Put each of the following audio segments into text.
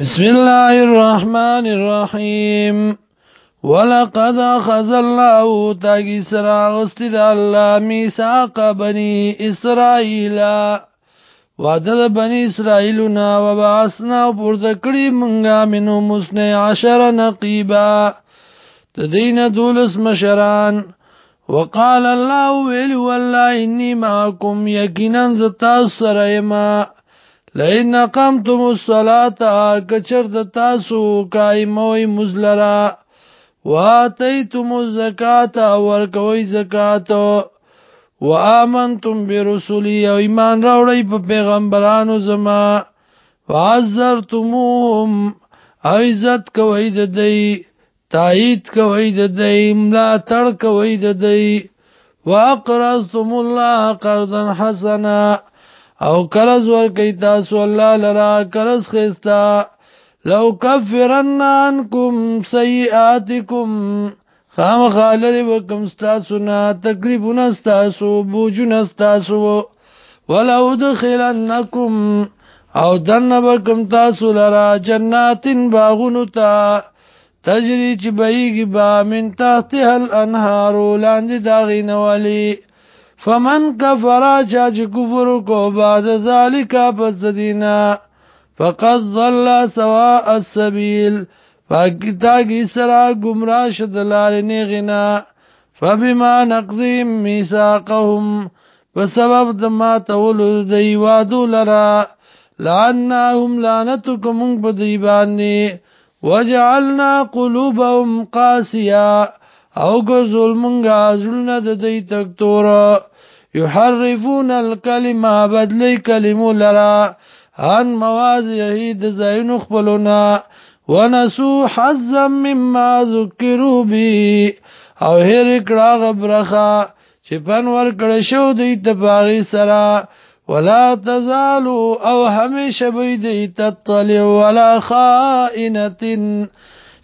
بسم الله الرحمن الرحيم ولقد أخذ الله تاكي سرع أستد الله ميساق بني إسرائيل وعدد بني إسرائيلنا وبعثنا وبردكري منغا منهم اثني عشر نقيبا تدين دولس مشران وقال الله ويل والله إني معكم يكينا زتاثر سريما لئن قمتم الصلاه کچر د تاسو قائموي مزلرا واتيتم الزکات ورکوي زکات وآمنتم برسولي او ایمان راوړی په پیغمبرانو زما وعزرتموهم عزت کوي د دې تایید کوي د دې املا تړ کوي د دې واقرضتم الله قرضا حسنا او کرز ور کوي تاسو الله لرا کرز خيستا لو کفرن عنکم سیئاتکم خام خالری وکم ستاسو نا تقریبون ستاسو بوجون ستاسو ولو دخلنکم او دن بکم تاسو لرا جناتن باغونو تا تجری چې بهږي به من تحتې هل انهارو لاندې داغې نهوالی فمن کفرا چا چې کفر کو بعد ذالک پس دینا فقد ضل سواء السبيل فاکتا کی سرا گمراه شدلار نه غنا فبما نقضهم ميثاقهم فسبب دما تول دی وادو لرا لعناهم لعنتكم بدی باندې وجعلنا قلوبهم قاسيه او ګزول مونږه زړونه د دې تکتور یحرفون الکلمه بدلی کلمو لرا ان موازیه د زاین خپلونا ونسو حظا مما ذکروا به او هر کړه غبرخه چې پن ور کړه شو دې تباغي سره ولا تزالوا او هميشه بيد تطلع ولا خائنه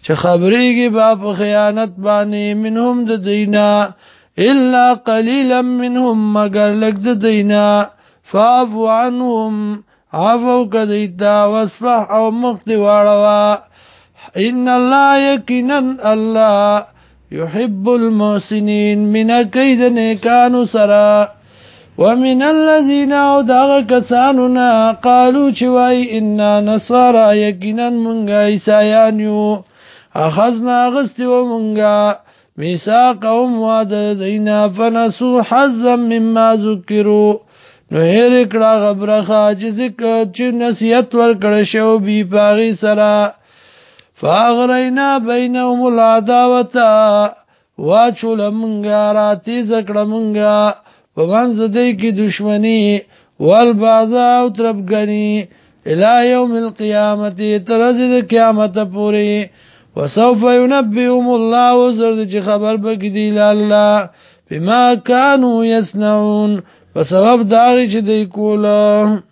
چې خبرېږي با په خیانت من منهم د دینا الا قليلا منهم مگر لګ د دینا فاعفو عنهم عفو کدیتا واصفح او مختی واړوا ان الله یقینا الله يحب المحسنين من كيد نکانو سرا ومن الذين وداغ كساننا قالوا شوي إنا نصارى يقنا منغا إسايانيو اخذنا غست ومنغا میثاقهم وعد دینا فنسو حظا مما ذکروا نو هر کړه غبرخه چې ذکر چې نصیحت ورکړ شو بي پاغي سره فاغرینا بینهم العداوتا واچول منګا راتی زکړه منګا په منځ دې کې دشمنی والبازا او تربګنی الى يوم القيامه ترځ د قیامت پوری وسوف ينبئهم الله زرد چې خبر بک دی الله بما كانوا يصنعون په سبب دا چې دی کوله